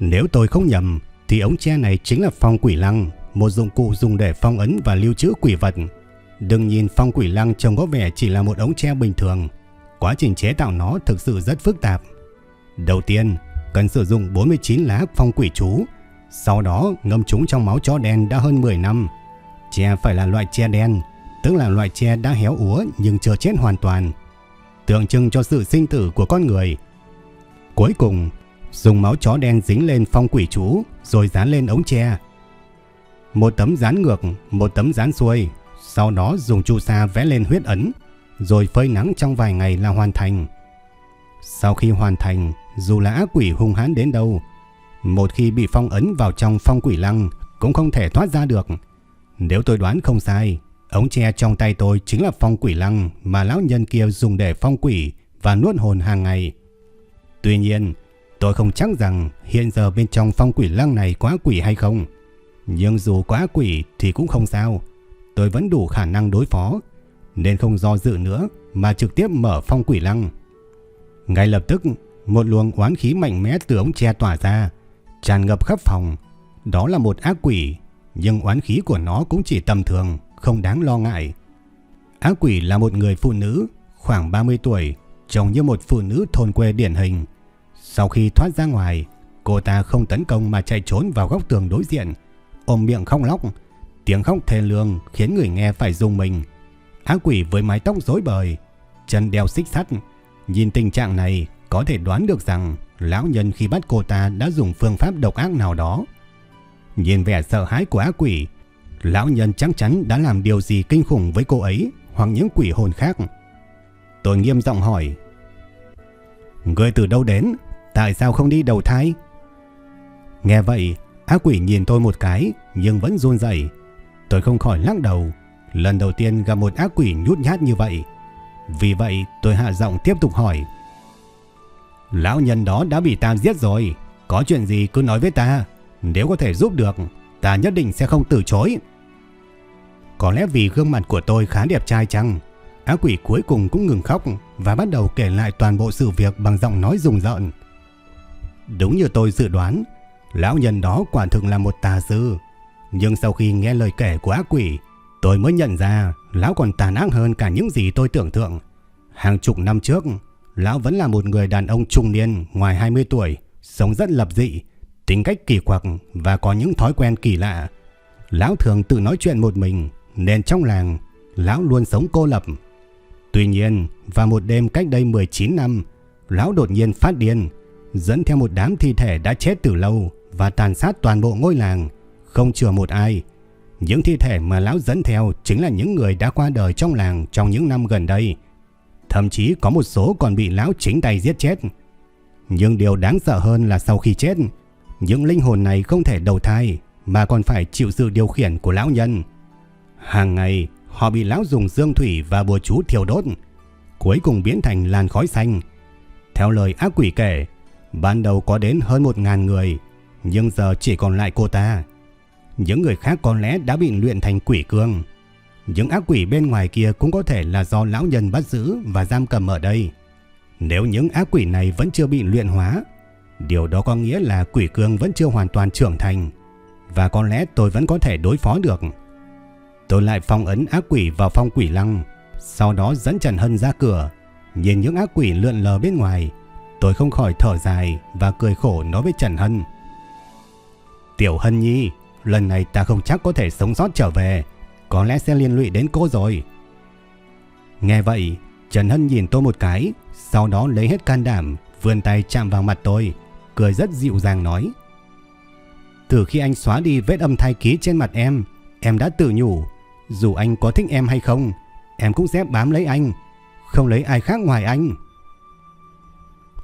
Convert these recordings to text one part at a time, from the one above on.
Nếu tôi không nhầm thì ống tre này chính là phong quỷ lăng, một dụng cụ dùng để phong ấn và lưu trữ quỷ vật. Đừng nhìn phong quỷ lăng trông có vẻ chỉ là một ống tre bình thường. Quá trình chế tạo nó thực sự rất phức tạp. Đầu tiên, cần sử dụng 49 lá phong quỷ chú, sau đó ngâm chúng trong máu chó đen đã hơn 10 năm. Tre phải là loại tre đen, tức là loại tre đã héo úa nhưng chưa chết hoàn toàn, tượng trưng cho sự sinh tử của con người. Cuối cùng, dùng máu chó đen dính lên phong quỷ chú rồi dán lên ống tre. Một tấm dán ngược, một tấm dán xuôi, sau đó dùng chu sa vẽ lên huyết ấn, rồi phơi nắng trong vài ngày là hoàn thành. Sau khi hoàn thành, dù là ác quỷ hung hãn đến đâu, một khi bị phong ấn vào trong phong quỷ lăng cũng không thể thoát ra được. Nếu tôi đoán không sai, ống tre trong tay tôi chính là phong quỷ lăng mà lão nhân kia dùng để phong quỷ và nuốt hồn hàng ngày. Tuy nhiên, Tôi không chắc rằng hiện giờ bên trong phong quỷ lăng này quá quỷ hay không. Nhưng dù quá quỷ thì cũng không sao. Tôi vẫn đủ khả năng đối phó. Nên không do dự nữa mà trực tiếp mở phong quỷ lăng. Ngay lập tức, một luồng oán khí mạnh mẽ từ ống tre tỏa ra. Tràn ngập khắp phòng. Đó là một ác quỷ. Nhưng oán khí của nó cũng chỉ tầm thường. Không đáng lo ngại. Ác quỷ là một người phụ nữ, khoảng 30 tuổi. Trông như một phụ nữ thôn quê điển hình sau khi thoát ra ngoài, cô ta không tấn công mà chạy trốn vào góc tường đối diện, ôm miệng không lóc. Tiếng khóc thê lương khiến người nghe phải rung mình. Ác quỷ với mái tóc rối bời, chân đeo xích sắt. Nhìn tình trạng này, có thể đoán được rằng lão nhân khi bắt cô ta đã dùng phương pháp độc ác nào đó. Nhìn vẻ sợ hãi của ác quỷ, lão nhân chắc chắn đã làm điều gì kinh khủng với cô ấy hoặc những quỷ hồn khác. Tôi nghiêm giọng hỏi, Người từ đâu đến? Tại sao không đi đầu thai? Nghe vậy, ác quỷ nhìn tôi một cái nhưng vẫn run rẩy. Tôi không khỏi lắc đầu. Lần đầu tiên gặp một ác quỷ nhút nhát như vậy. Vì vậy tôi hạ giọng tiếp tục hỏi. Lão nhân đó đã bị ta giết rồi. Có chuyện gì cứ nói với ta. Nếu có thể giúp được, ta nhất định sẽ không từ chối. Có lẽ vì gương mặt của tôi khá đẹp trai chăng? Ác quỷ cuối cùng cũng ngừng khóc và bắt đầu kể lại toàn bộ sự việc bằng giọng nói rùng rợn. Đúng như tôi dự đoán, lão nhân đó quả thực là một tà sư. Nhưng sau khi nghe lời kể của ác quỷ, tôi mới nhận ra lão còn tàn ác hơn cả những gì tôi tưởng tượng. Hàng chục năm trước, lão vẫn là một người đàn ông trung niên ngoài 20 tuổi, sống rất lập dị, tính cách kỳ quặc và có những thói quen kỳ lạ. Lão thường tự nói chuyện một mình, nên trong làng, lão luôn sống cô lập. Tuy nhiên, vào một đêm cách đây 19 năm, lão đột nhiên phát điên, dẫn theo một đám thi thể đã chết từ lâu và tàn sát toàn bộ ngôi làng, không chừa một ai. Những thi thể mà lão dẫn theo chính là những người đã qua đời trong làng trong những năm gần đây. Thậm chí có một số còn bị lão chính tay giết chết. Nhưng điều đáng sợ hơn là sau khi chết, những linh hồn này không thể đầu thai mà còn phải chịu sự điều khiển của lão nhân. Hàng ngày, họ bị lão dùng dương thủy và bùa chú thiêu đốt, cuối cùng biến thành làn khói xanh. Theo lời ác quỷ kể, Ban đầu có đến hơn một ngàn người, nhưng giờ chỉ còn lại cô ta. Những người khác có lẽ đã bị luyện thành quỷ cương. Những ác quỷ bên ngoài kia cũng có thể là do lão nhân bắt giữ và giam cầm ở đây. Nếu những ác quỷ này vẫn chưa bị luyện hóa, điều đó có nghĩa là quỷ cương vẫn chưa hoàn toàn trưởng thành và có lẽ tôi vẫn có thể đối phó được. Tôi lại phong ấn ác quỷ vào phong quỷ lăng, sau đó dẫn Trần Hân ra cửa, nhìn những ác quỷ lượn lờ bên ngoài Tôi không khỏi thở dài và cười khổ nói với Trần Hân. Tiểu Hân Nhi, lần này ta không chắc có thể sống sót trở về, có lẽ sẽ liên lụy đến cô rồi. Nghe vậy, Trần Hân nhìn tôi một cái, sau đó lấy hết can đảm, vươn tay chạm vào mặt tôi, cười rất dịu dàng nói. Từ khi anh xóa đi vết âm thai ký trên mặt em, em đã tự nhủ, dù anh có thích em hay không, em cũng sẽ bám lấy anh, không lấy ai khác ngoài anh.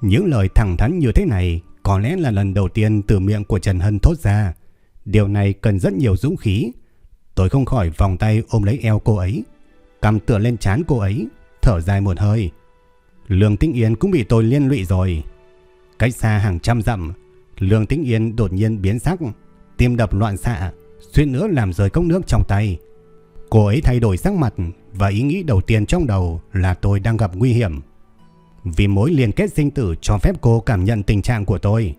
Những lời thẳng thắn như thế này có lẽ là lần đầu tiên từ miệng của Trần Hân thốt ra. Điều này cần rất nhiều dũng khí. Tôi không khỏi vòng tay ôm lấy eo cô ấy, cầm tựa lên chán cô ấy, thở dài một hơi. Lương Tĩnh Yên cũng bị tôi liên lụy rồi. Cách xa hàng trăm dặm, Lương Tĩnh Yên đột nhiên biến sắc, tim đập loạn xạ, suýt nữa làm rơi cốc nước trong tay. Cô ấy thay đổi sắc mặt và ý nghĩ đầu tiên trong đầu là tôi đang gặp nguy hiểm. Vì mối liên kết sinh tử cho phép cô cảm nhận tình trạng của tôi.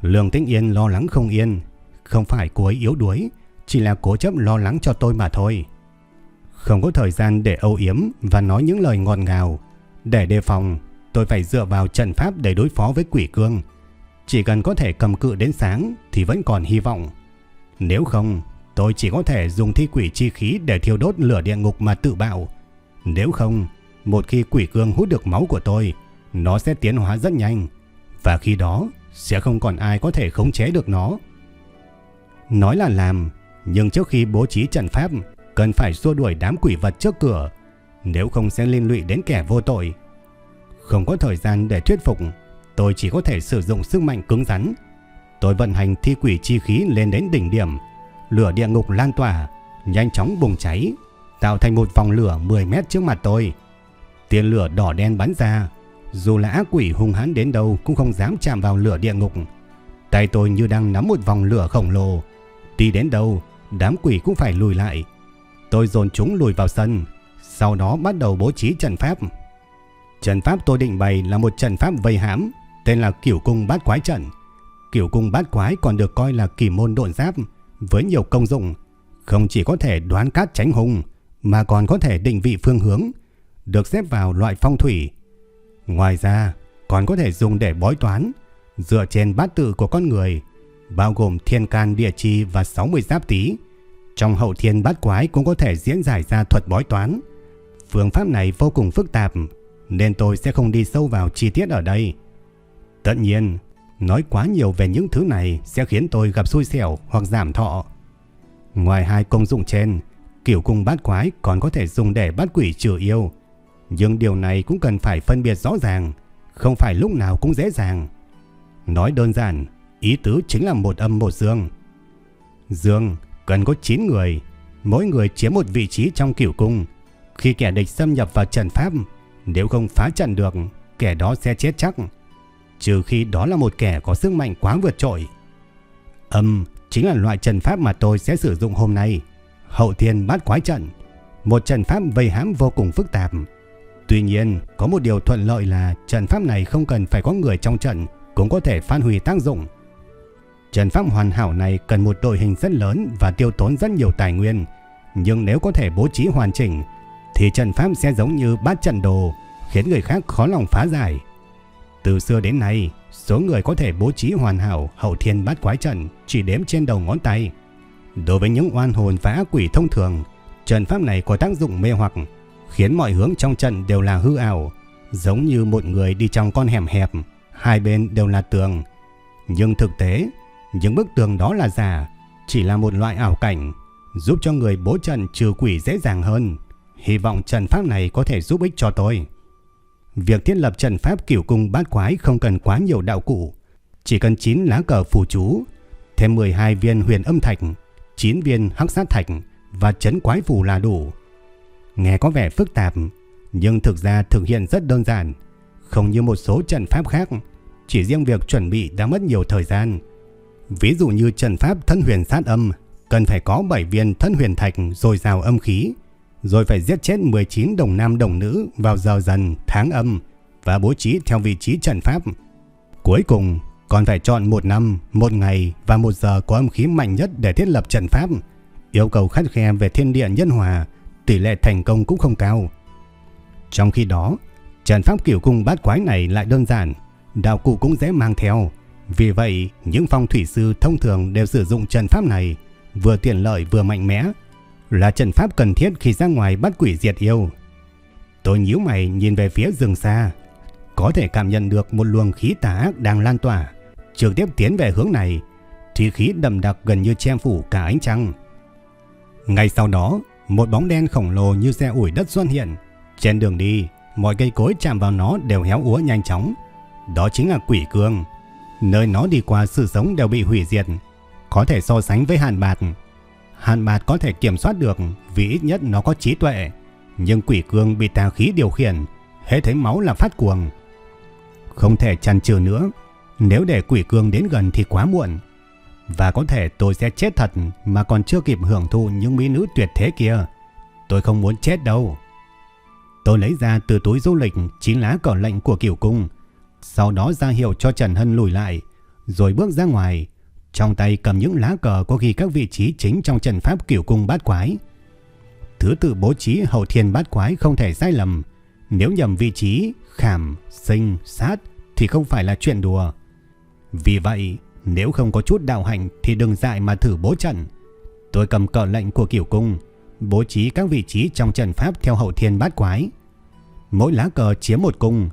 Lương Tĩnh Yên lo lắng không yên, không phải cô ấy yếu đuối, chỉ là cố chấp lo lắng cho tôi mà thôi. Không có thời gian để âu yếm và nói những lời ngọt ngào. Để đề phòng, tôi phải dựa vào trận pháp để đối phó với quỷ cương. Chỉ cần có thể cầm cự đến sáng thì vẫn còn hy vọng. Nếu không, tôi chỉ có thể dùng thi quỷ chi khí để thiêu đốt lửa địa ngục mà tự bạo. Nếu không, một khi quỷ cương hút được máu của tôi, nó sẽ tiến hóa rất nhanh. Và khi đó, sẽ không còn ai có thể khống chế được nó. Nói là làm, nhưng trước khi bố trí trận pháp, cần phải xua đuổi đám quỷ vật trước cửa, nếu không sẽ liên lụy đến kẻ vô tội. Không có thời gian để thuyết phục, tôi chỉ có thể sử dụng sức mạnh cứng rắn. Tôi vận hành thi quỷ chi khí lên đến đỉnh điểm, lửa địa ngục lan tỏa, nhanh chóng bùng cháy, tạo thành một vòng lửa 10 mét trước mặt tôi. Tiền lửa đỏ đen bắn ra, dù là ác quỷ hung hãn đến đâu cũng không dám chạm vào lửa địa ngục. Tay tôi như đang nắm một vòng lửa khổng lồ, đi đến đâu, đám quỷ cũng phải lùi lại. Tôi dồn chúng lùi vào sân, sau đó bắt đầu bố trí trận pháp. Trận pháp tôi định bày là một trận pháp vây hãm, tên là kiểu Cung Bát Quái Trận. Kiểu Cung Bát Quái còn được coi là kỳ môn độn giáp với nhiều công dụng, không chỉ có thể đoán cát tránh hung mà còn có thể định vị phương hướng, được xếp vào loại phong thủy. Ngoài ra, còn có thể dùng để bói toán, dựa trên bát tự của con người, bao gồm thiên can địa chi và 60 giáp tý. Trong hậu thiên bát quái cũng có thể diễn giải ra thuật bói toán. Phương pháp này vô cùng phức tạp, nên tôi sẽ không đi sâu vào chi tiết ở đây. Tất nhiên, nói quá nhiều về những thứ này sẽ khiến tôi gặp xui xẻo hoặc giảm thọ. Ngoài hai công dụng trên, kiểu cung bát quái còn có thể dùng để bắt quỷ trừ yêu. Nhưng điều này cũng cần phải phân biệt rõ ràng, không phải lúc nào cũng dễ dàng. Nói đơn giản, ý tứ chính là một âm một dương. Dương cần có 9 người, mỗi người chiếm một vị trí trong kiểu cung. Khi kẻ địch xâm nhập vào trận pháp, nếu không phá trận được, kẻ đó sẽ chết chắc. Trừ khi đó là một kẻ có sức mạnh quá vượt trội. Âm chính là loại trận pháp mà tôi sẽ sử dụng hôm nay. Hậu thiên bát quái trận, một trận pháp vây hãm vô cùng phức tạp. Tuy nhiên, có một điều thuận lợi là trận pháp này không cần phải có người trong trận cũng có thể phát huy tác dụng. Trận pháp hoàn hảo này cần một đội hình rất lớn và tiêu tốn rất nhiều tài nguyên, nhưng nếu có thể bố trí hoàn chỉnh thì trận pháp sẽ giống như bát trận đồ, khiến người khác khó lòng phá giải. Từ xưa đến nay, số người có thể bố trí hoàn hảo hậu thiên bát quái trận chỉ đếm trên đầu ngón tay. Đối với những oan hồn và ác quỷ thông thường, trận pháp này có tác dụng mê hoặc, khiến mọi hướng trong trận đều là hư ảo, giống như một người đi trong con hẻm hẹp, hai bên đều là tường. Nhưng thực tế, những bức tường đó là giả, chỉ là một loại ảo cảnh, giúp cho người bố trận trừ quỷ dễ dàng hơn. Hy vọng trận pháp này có thể giúp ích cho tôi. Việc thiết lập trận pháp kiểu cung bát quái không cần quá nhiều đạo cụ, chỉ cần 9 lá cờ phù chú, thêm 12 viên huyền âm thạch, 9 viên hắc sát thạch và chấn quái phù là đủ. Nghe có vẻ phức tạp, nhưng thực ra thực hiện rất đơn giản, không như một số trận pháp khác, chỉ riêng việc chuẩn bị đã mất nhiều thời gian. Ví dụ như trận pháp thân huyền sát âm, cần phải có 7 viên thân huyền thạch rồi rào âm khí, rồi phải giết chết 19 đồng nam đồng nữ vào giờ dần tháng âm và bố trí theo vị trí trận pháp. Cuối cùng, còn phải chọn một năm, một ngày và một giờ có âm khí mạnh nhất để thiết lập trận pháp. Yêu cầu khắt khe về thiên địa nhân hòa, tỷ lệ thành công cũng không cao. Trong khi đó, trận pháp kiểu cung bát quái này lại đơn giản, đạo cụ cũng dễ mang theo. Vì vậy, những phong thủy sư thông thường đều sử dụng trận pháp này, vừa tiện lợi vừa mạnh mẽ, là trận pháp cần thiết khi ra ngoài bắt quỷ diệt yêu. Tôi nhíu mày nhìn về phía rừng xa, có thể cảm nhận được một luồng khí tà ác đang lan tỏa, trực tiếp tiến về hướng này. thì khí đậm đặc gần như che phủ cả ánh trăng. Ngay sau đó, một bóng đen khổng lồ như xe ủi đất xuất hiện. Trên đường đi, mọi cây cối chạm vào nó đều héo úa nhanh chóng. Đó chính là quỷ cương. Nơi nó đi qua sự sống đều bị hủy diệt. Có thể so sánh với hàn bạt. Hàn bạt có thể kiểm soát được vì ít nhất nó có trí tuệ. Nhưng quỷ cương bị tà khí điều khiển. Hết thấy máu là phát cuồng. Không thể chăn chừ nữa. Nếu để quỷ cương đến gần thì quá muộn. Và có thể tôi sẽ chết thật mà còn chưa kịp hưởng thụ những mỹ nữ tuyệt thế kia. Tôi không muốn chết đâu. Tôi lấy ra từ túi du lịch chín lá cờ lệnh của kiểu cung. Sau đó ra hiệu cho Trần Hân lùi lại. Rồi bước ra ngoài. Trong tay cầm những lá cờ có ghi các vị trí chính trong trận pháp kiểu cung bát quái. Thứ tự bố trí hậu thiên bát quái không thể sai lầm. Nếu nhầm vị trí, khảm, sinh, sát thì không phải là chuyện đùa. Vì vậy, nếu không có chút đạo hành thì đừng dại mà thử bố trận. Tôi cầm cờ lệnh của kiểu cung, bố trí các vị trí trong trận pháp theo hậu thiên bát quái. Mỗi lá cờ chiếm một cung,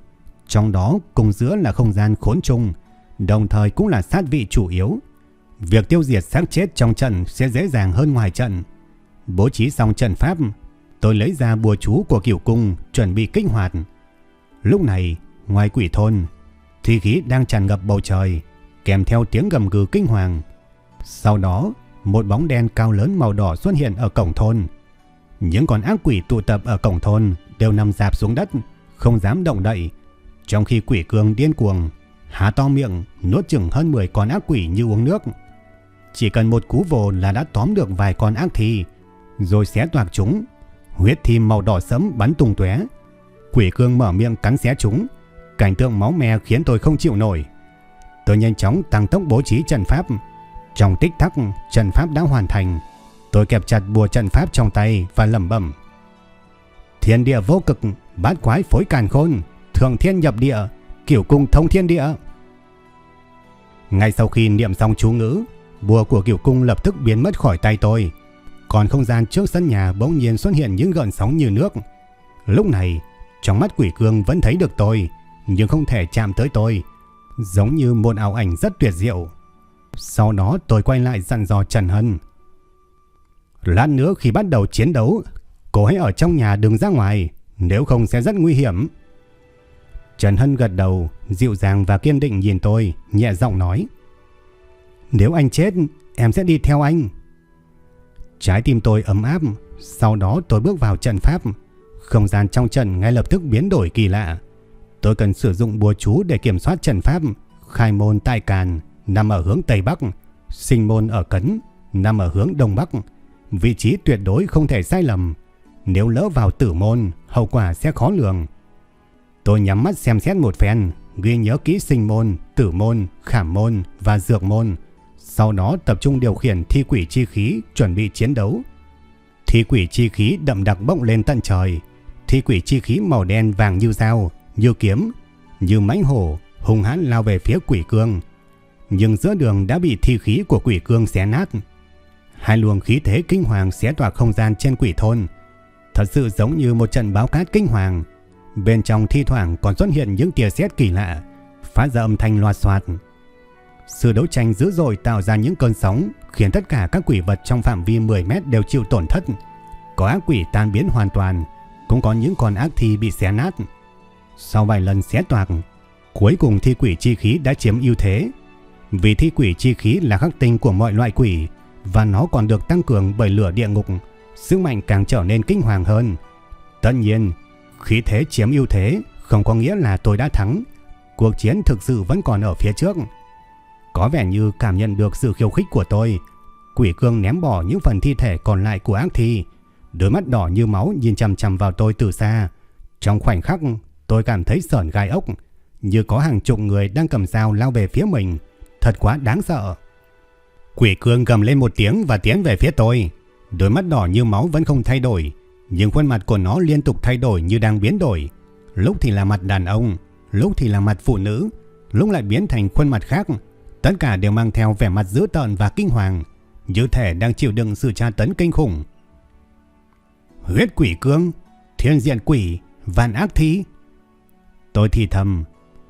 trong đó cung giữa là không gian khốn trung, đồng thời cũng là sát vị chủ yếu. Việc tiêu diệt xác chết trong trận sẽ dễ dàng hơn ngoài trận. Bố trí xong trận pháp, tôi lấy ra bùa chú của kiểu cung chuẩn bị kích hoạt. Lúc này, ngoài quỷ thôn, thi khí đang tràn ngập bầu trời, kèm theo tiếng gầm gừ kinh hoàng. Sau đó, một bóng đen cao lớn màu đỏ xuất hiện ở cổng thôn. Những con ác quỷ tụ tập ở cổng thôn đều nằm dạp xuống đất, không dám động đậy. Trong khi quỷ cương điên cuồng, há to miệng, nuốt chừng hơn 10 con ác quỷ như uống nước. Chỉ cần một cú vồ là đã tóm được vài con ác thi, rồi xé toạc chúng. Huyết thi màu đỏ sẫm bắn tung tóe. Quỷ cương mở miệng cắn xé chúng. Cảnh tượng máu me khiến tôi không chịu nổi. Tôi nhanh chóng tăng tốc bố trí trận pháp. Trong tích tắc, trận pháp đã hoàn thành. Tôi kẹp chặt bùa trận pháp trong tay và lẩm bẩm. Thiên địa vô cực, bát quái phối càn khôn, thượng thiên nhập địa, kiểu cung thông thiên địa. Ngay sau khi niệm xong chú ngữ, bùa của kiểu cung lập tức biến mất khỏi tay tôi. Còn không gian trước sân nhà bỗng nhiên xuất hiện những gợn sóng như nước. Lúc này, trong mắt quỷ cương vẫn thấy được tôi, nhưng không thể chạm tới tôi giống như một ảo ảnh rất tuyệt diệu. Sau đó tôi quay lại dặn dò Trần Hân. Lát nữa khi bắt đầu chiến đấu, cô hãy ở trong nhà đừng ra ngoài, nếu không sẽ rất nguy hiểm. Trần Hân gật đầu, dịu dàng và kiên định nhìn tôi, nhẹ giọng nói. Nếu anh chết, em sẽ đi theo anh. Trái tim tôi ấm áp, sau đó tôi bước vào trận pháp. Không gian trong trận ngay lập tức biến đổi kỳ lạ. Tôi cần sử dụng bùa chú để kiểm soát trận pháp. Khai môn tại Càn nằm ở hướng Tây Bắc, sinh môn ở Cấn nằm ở hướng Đông Bắc. Vị trí tuyệt đối không thể sai lầm. Nếu lỡ vào tử môn, hậu quả sẽ khó lường. Tôi nhắm mắt xem xét một phen, ghi nhớ kỹ sinh môn, tử môn, khảm môn và dược môn. Sau đó tập trung điều khiển thi quỷ chi khí chuẩn bị chiến đấu. Thi quỷ chi khí đậm đặc bốc lên tận trời. Thi quỷ chi khí màu đen vàng như dao như kiếm, như mãnh hổ hung hãn lao về phía quỷ cương. Nhưng giữa đường đã bị thi khí của quỷ cương xé nát. Hai luồng khí thế kinh hoàng xé toạc không gian trên quỷ thôn. Thật sự giống như một trận báo cát kinh hoàng. Bên trong thi thoảng còn xuất hiện những tia sét kỳ lạ, phát ra âm thanh loạt soạt. Sự đấu tranh dữ dội tạo ra những cơn sóng, khiến tất cả các quỷ vật trong phạm vi 10 mét đều chịu tổn thất. Có ác quỷ tan biến hoàn toàn, cũng có những con ác thi bị xé nát. Sau vài lần xé toạc, cuối cùng thi quỷ chi khí đã chiếm ưu thế. Vì thi quỷ chi khí là khắc tinh của mọi loại quỷ và nó còn được tăng cường bởi lửa địa ngục, sức mạnh càng trở nên kinh hoàng hơn. Tất nhiên, khí thế chiếm ưu thế không có nghĩa là tôi đã thắng. Cuộc chiến thực sự vẫn còn ở phía trước. Có vẻ như cảm nhận được sự khiêu khích của tôi. Quỷ cương ném bỏ những phần thi thể còn lại của ác thi. Đôi mắt đỏ như máu nhìn chằm chằm vào tôi từ xa. Trong khoảnh khắc Tôi cảm thấy sởn gai ốc, như có hàng chục người đang cầm dao lao về phía mình. Thật quá đáng sợ. Quỷ cương gầm lên một tiếng và tiến về phía tôi. Đôi mắt đỏ như máu vẫn không thay đổi, nhưng khuôn mặt của nó liên tục thay đổi như đang biến đổi. Lúc thì là mặt đàn ông, lúc thì là mặt phụ nữ, lúc lại biến thành khuôn mặt khác. Tất cả đều mang theo vẻ mặt dữ tợn và kinh hoàng, như thể đang chịu đựng sự tra tấn kinh khủng. Huyết quỷ cương, thiên diện quỷ, vạn ác thí Tôi thì thầm,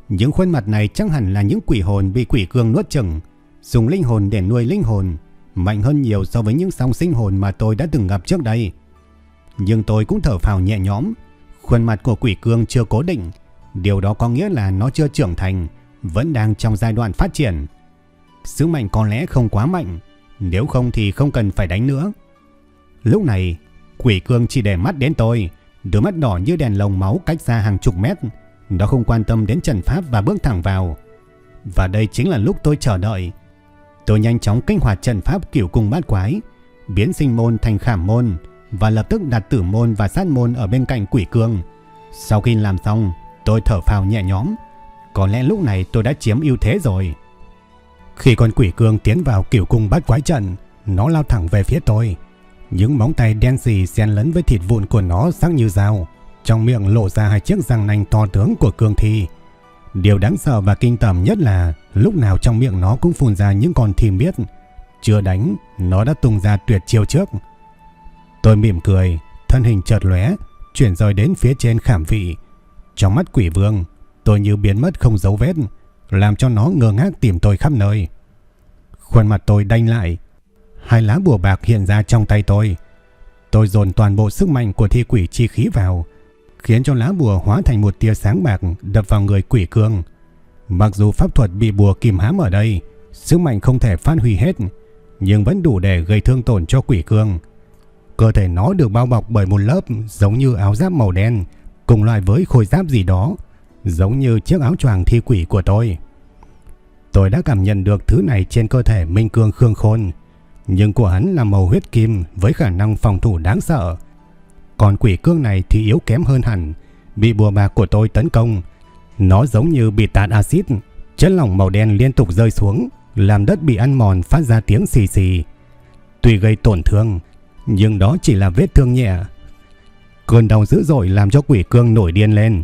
những khuôn mặt này chắc hẳn là những quỷ hồn bị quỷ cương nuốt chừng. dùng linh hồn để nuôi linh hồn, mạnh hơn nhiều so với những song sinh hồn mà tôi đã từng gặp trước đây. Nhưng tôi cũng thở phào nhẹ nhõm, khuôn mặt của quỷ cương chưa cố định, điều đó có nghĩa là nó chưa trưởng thành, vẫn đang trong giai đoạn phát triển. Sức mạnh có lẽ không quá mạnh, nếu không thì không cần phải đánh nữa. Lúc này, quỷ cương chỉ để mắt đến tôi, đôi mắt đỏ như đèn lồng máu cách xa hàng chục mét. Nó không quan tâm đến Trần pháp và bước thẳng vào. Và đây chính là lúc tôi chờ đợi. Tôi nhanh chóng kích hoạt Trần pháp kiểu cung bát quái, biến sinh môn thành khảm môn và lập tức đặt tử môn và sát môn ở bên cạnh quỷ cương. Sau khi làm xong, tôi thở phào nhẹ nhõm. Có lẽ lúc này tôi đã chiếm ưu thế rồi. Khi con quỷ cương tiến vào kiểu cung bát quái trận, nó lao thẳng về phía tôi. Những móng tay đen xì xen lẫn với thịt vụn của nó sắc như dao. Trong miệng lộ ra hai chiếc răng nanh to tướng của cương thi. Điều đáng sợ và kinh tởm nhất là lúc nào trong miệng nó cũng phun ra những con thi miết. Chưa đánh, nó đã tung ra tuyệt chiêu trước. Tôi mỉm cười, thân hình chợt lóe, chuyển rời đến phía trên khảm vị. Trong mắt quỷ vương, tôi như biến mất không dấu vết, làm cho nó ngơ ngác tìm tôi khắp nơi. Khuôn mặt tôi đanh lại, hai lá bùa bạc hiện ra trong tay tôi. Tôi dồn toàn bộ sức mạnh của thi quỷ chi khí vào, khiến cho lá bùa hóa thành một tia sáng bạc đập vào người quỷ cương. Mặc dù pháp thuật bị bùa kìm hãm ở đây, sức mạnh không thể phát huy hết, nhưng vẫn đủ để gây thương tổn cho quỷ cương. Cơ thể nó được bao bọc bởi một lớp giống như áo giáp màu đen, cùng loại với khôi giáp gì đó, giống như chiếc áo choàng thi quỷ của tôi. Tôi đã cảm nhận được thứ này trên cơ thể Minh Cương Khương Khôn, nhưng của hắn là màu huyết kim với khả năng phòng thủ đáng sợ. Còn quỷ cương này thì yếu kém hơn hẳn, bị bùa bạc của tôi tấn công. Nó giống như bị tạt axit, chất lỏng màu đen liên tục rơi xuống, làm đất bị ăn mòn phát ra tiếng xì xì. Tuy gây tổn thương, nhưng đó chỉ là vết thương nhẹ. Cơn đau dữ dội làm cho quỷ cương nổi điên lên.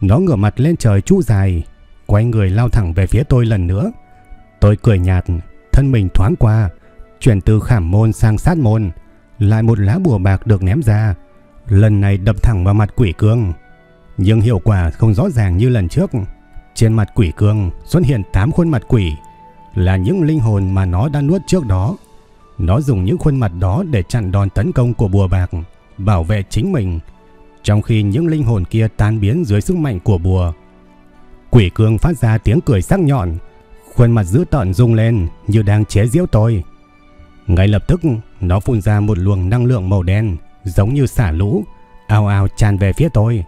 Nó ngửa mặt lên trời chu dài, quay người lao thẳng về phía tôi lần nữa. Tôi cười nhạt, thân mình thoáng qua, chuyển từ khảm môn sang sát môn. Lại một lá bùa bạc được ném ra, lần này đập thẳng vào mặt quỷ cương. Nhưng hiệu quả không rõ ràng như lần trước. Trên mặt quỷ cương xuất hiện 8 khuôn mặt quỷ, là những linh hồn mà nó đã nuốt trước đó. Nó dùng những khuôn mặt đó để chặn đòn tấn công của bùa bạc, bảo vệ chính mình, trong khi những linh hồn kia tan biến dưới sức mạnh của bùa. Quỷ cương phát ra tiếng cười sắc nhọn, khuôn mặt dữ tợn rung lên như đang chế giễu tôi. Ngay lập tức, nó phun ra một luồng năng lượng màu đen, giống như xả lũ, ao ao tràn về phía tôi.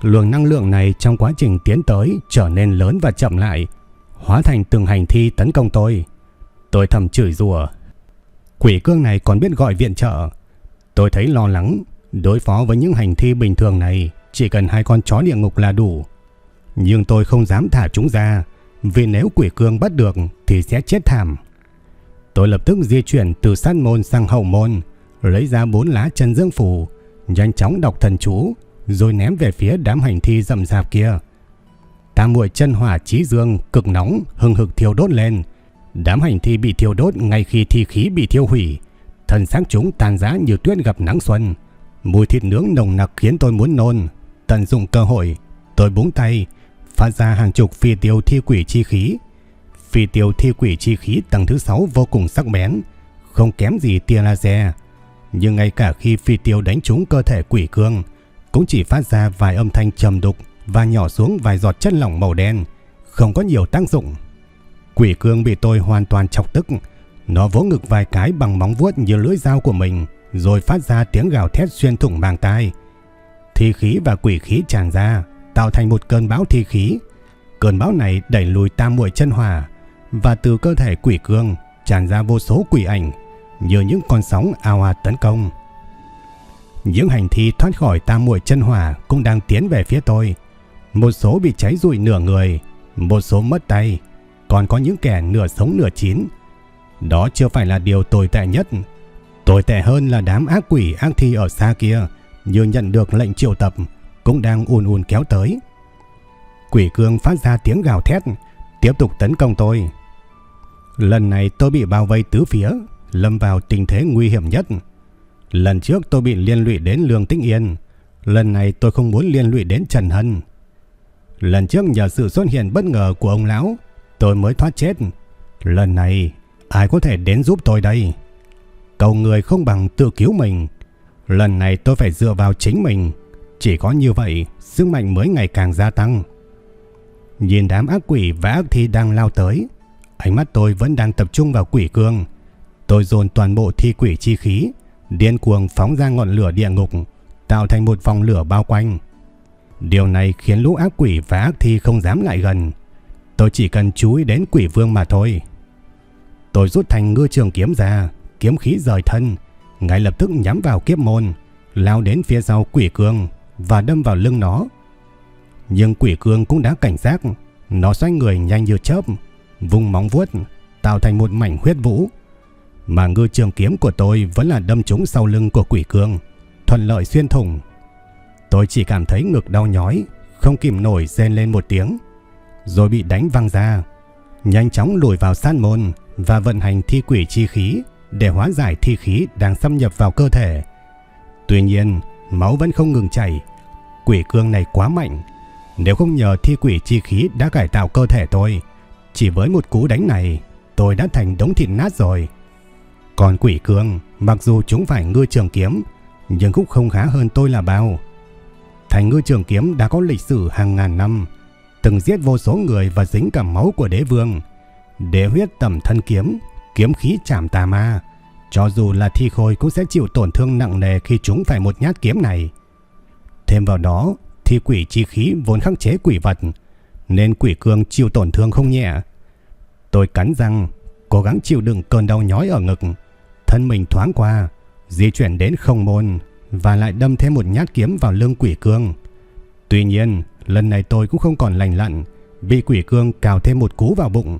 Luồng năng lượng này trong quá trình tiến tới trở nên lớn và chậm lại, hóa thành từng hành thi tấn công tôi. Tôi thầm chửi rủa. Quỷ cương này còn biết gọi viện trợ. Tôi thấy lo lắng, đối phó với những hành thi bình thường này, chỉ cần hai con chó địa ngục là đủ. Nhưng tôi không dám thả chúng ra, vì nếu quỷ cương bắt được thì sẽ chết thảm. Tôi lập tức di chuyển từ sát môn sang hậu môn, lấy ra bốn lá chân dương phủ, nhanh chóng đọc thần chú, rồi ném về phía đám hành thi rậm rạp kia. Tam muội chân hỏa chí dương cực nóng hừng hực thiêu đốt lên. Đám hành thi bị thiêu đốt ngay khi thi khí bị thiêu hủy. Thần xác chúng tàn giá như tuyết gặp nắng xuân. Mùi thịt nướng nồng nặc khiến tôi muốn nôn. Tận dụng cơ hội, tôi búng tay, phát ra hàng chục phi tiêu thi quỷ chi khí. Phi tiêu thi quỷ chi khí tầng thứ 6 vô cùng sắc bén, không kém gì tia laser. Nhưng ngay cả khi phi tiêu đánh trúng cơ thể quỷ cương, cũng chỉ phát ra vài âm thanh trầm đục và nhỏ xuống vài giọt chất lỏng màu đen, không có nhiều tác dụng. Quỷ cương bị tôi hoàn toàn chọc tức, nó vỗ ngực vài cái bằng móng vuốt như lưỡi dao của mình, rồi phát ra tiếng gào thét xuyên thủng màng tai. Thi khí và quỷ khí tràn ra, tạo thành một cơn bão thi khí. Cơn bão này đẩy lùi tam muội chân hỏa, và từ cơ thể quỷ cương tràn ra vô số quỷ ảnh, như những con sóng ao ạt tấn công. Những hành thi thoát khỏi tam muội chân hỏa cũng đang tiến về phía tôi. Một số bị cháy rụi nửa người, một số mất tay, còn có những kẻ nửa sống nửa chín. Đó chưa phải là điều tồi tệ nhất. Tồi tệ hơn là đám ác quỷ ác thi ở xa kia, như nhận được lệnh triệu tập, cũng đang ùn ùn kéo tới. Quỷ cương phát ra tiếng gào thét, tiếp tục tấn công tôi. Lần này tôi bị bao vây tứ phía, lâm vào tình thế nguy hiểm nhất. Lần trước tôi bị liên lụy đến Lương Tĩnh Yên, lần này tôi không muốn liên lụy đến Trần Hân. Lần trước nhờ sự xuất hiện bất ngờ của ông lão, tôi mới thoát chết. Lần này ai có thể đến giúp tôi đây? Cầu người không bằng tự cứu mình. Lần này tôi phải dựa vào chính mình. Chỉ có như vậy, sức mạnh mới ngày càng gia tăng. Nhìn đám ác quỷ và ác thi đang lao tới, ánh mắt tôi vẫn đang tập trung vào quỷ cương. Tôi dồn toàn bộ thi quỷ chi khí, điên cuồng phóng ra ngọn lửa địa ngục, tạo thành một vòng lửa bao quanh. Điều này khiến lũ ác quỷ và ác thi không dám lại gần. Tôi chỉ cần chú ý đến quỷ vương mà thôi. Tôi rút thành ngư trường kiếm ra, kiếm khí rời thân, ngay lập tức nhắm vào kiếp môn, lao đến phía sau quỷ cương và đâm vào lưng nó. Nhưng quỷ cương cũng đã cảnh giác, nó xoay người nhanh như chớp, vùng móng vuốt, tạo thành một mảnh huyết vũ. Mà ngư trường kiếm của tôi vẫn là đâm trúng sau lưng của quỷ cương, thuận lợi xuyên thủng. Tôi chỉ cảm thấy ngực đau nhói, không kìm nổi rên lên một tiếng, rồi bị đánh văng ra. Nhanh chóng lùi vào sát môn và vận hành thi quỷ chi khí để hóa giải thi khí đang xâm nhập vào cơ thể. Tuy nhiên, máu vẫn không ngừng chảy. Quỷ cương này quá mạnh. Nếu không nhờ thi quỷ chi khí đã cải tạo cơ thể tôi, chỉ với một cú đánh này, tôi đã thành đống thịt nát rồi. Còn quỷ cường mặc dù chúng phải ngư trường kiếm, nhưng cũng không khá hơn tôi là bao. Thành ngư trường kiếm đã có lịch sử hàng ngàn năm, từng giết vô số người và dính cả máu của đế vương. Đế huyết tầm thân kiếm, kiếm khí chạm tà ma. Cho dù là thi khôi cũng sẽ chịu tổn thương nặng nề khi chúng phải một nhát kiếm này. Thêm vào đó, thi quỷ chi khí vốn khắc chế quỷ vật, nên quỷ cương chịu tổn thương không nhẹ. Tôi cắn răng, cố gắng chịu đựng cơn đau nhói ở ngực. Thân mình thoáng qua, di chuyển đến không môn và lại đâm thêm một nhát kiếm vào lưng quỷ cương. Tuy nhiên, lần này tôi cũng không còn lành lặn, bị quỷ cương cào thêm một cú vào bụng.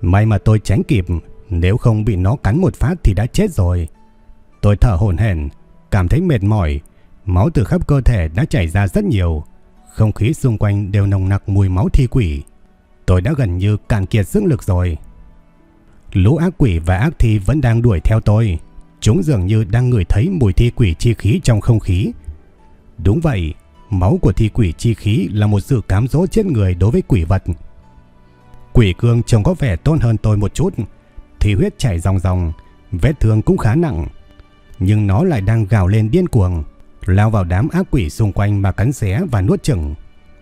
May mà tôi tránh kịp, nếu không bị nó cắn một phát thì đã chết rồi. Tôi thở hổn hển, cảm thấy mệt mỏi, máu từ khắp cơ thể đã chảy ra rất nhiều. Không khí xung quanh đều nồng nặc mùi máu thi quỷ. Tôi đã gần như cạn kiệt sức lực rồi. Lũ ác quỷ và ác thi vẫn đang đuổi theo tôi. Chúng dường như đang ngửi thấy mùi thi quỷ chi khí trong không khí. Đúng vậy, máu của thi quỷ chi khí là một sự cám dỗ chết người đối với quỷ vật. Quỷ cương trông có vẻ tốt hơn tôi một chút, thì huyết chảy ròng ròng, vết thương cũng khá nặng. Nhưng nó lại đang gào lên điên cuồng, lao vào đám ác quỷ xung quanh mà cắn xé và nuốt chửng.